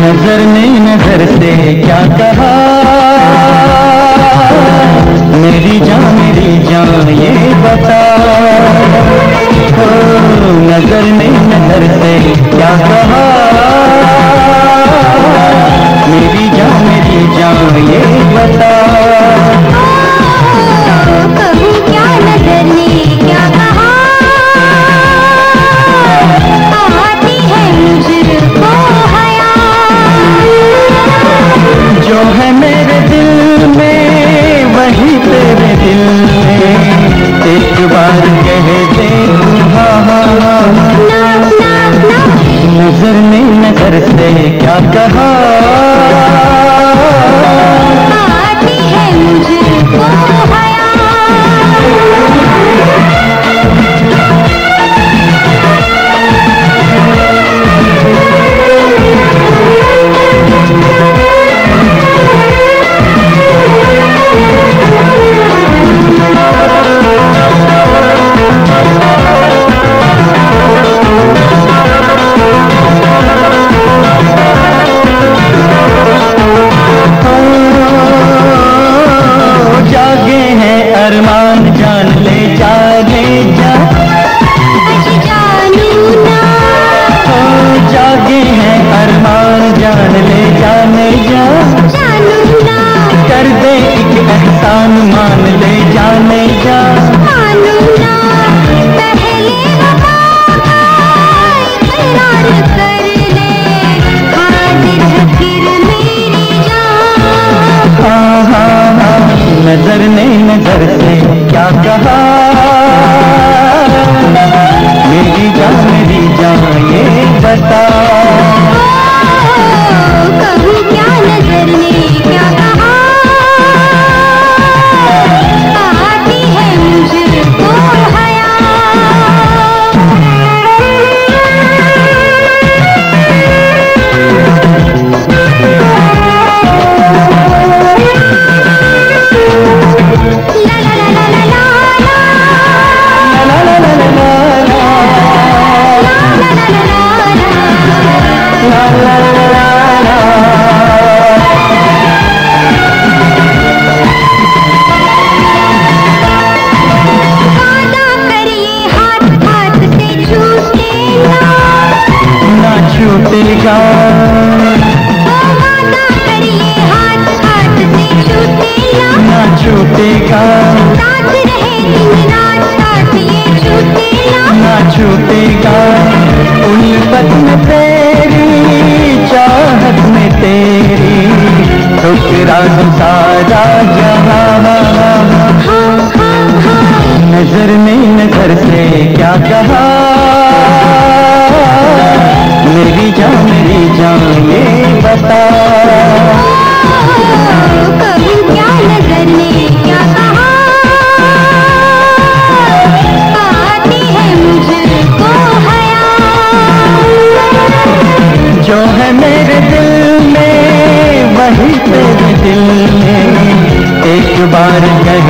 नज़र ने नज़र से क्या कहा? ये बता। नज़र जो है मेरे दिल में, वही तेरे दिल में। एक बार कह दे हाँ हाँ हाँ। नज़र नज़र से क्या कहा हाँ जा नज़र ने नज़र से। क्या कहा छूटेगा। साथ रहे दिन रात साथ ये छूटे ना छूटेगा। उल्फत में तेरी चाहत में तेरी। ठुकरा सारा जहाँ। हाँ हाँ हाँ। नज़र ने नज़र से क्या कहा? है मेरे दिल में वही तेरे दिल में। एक बार कह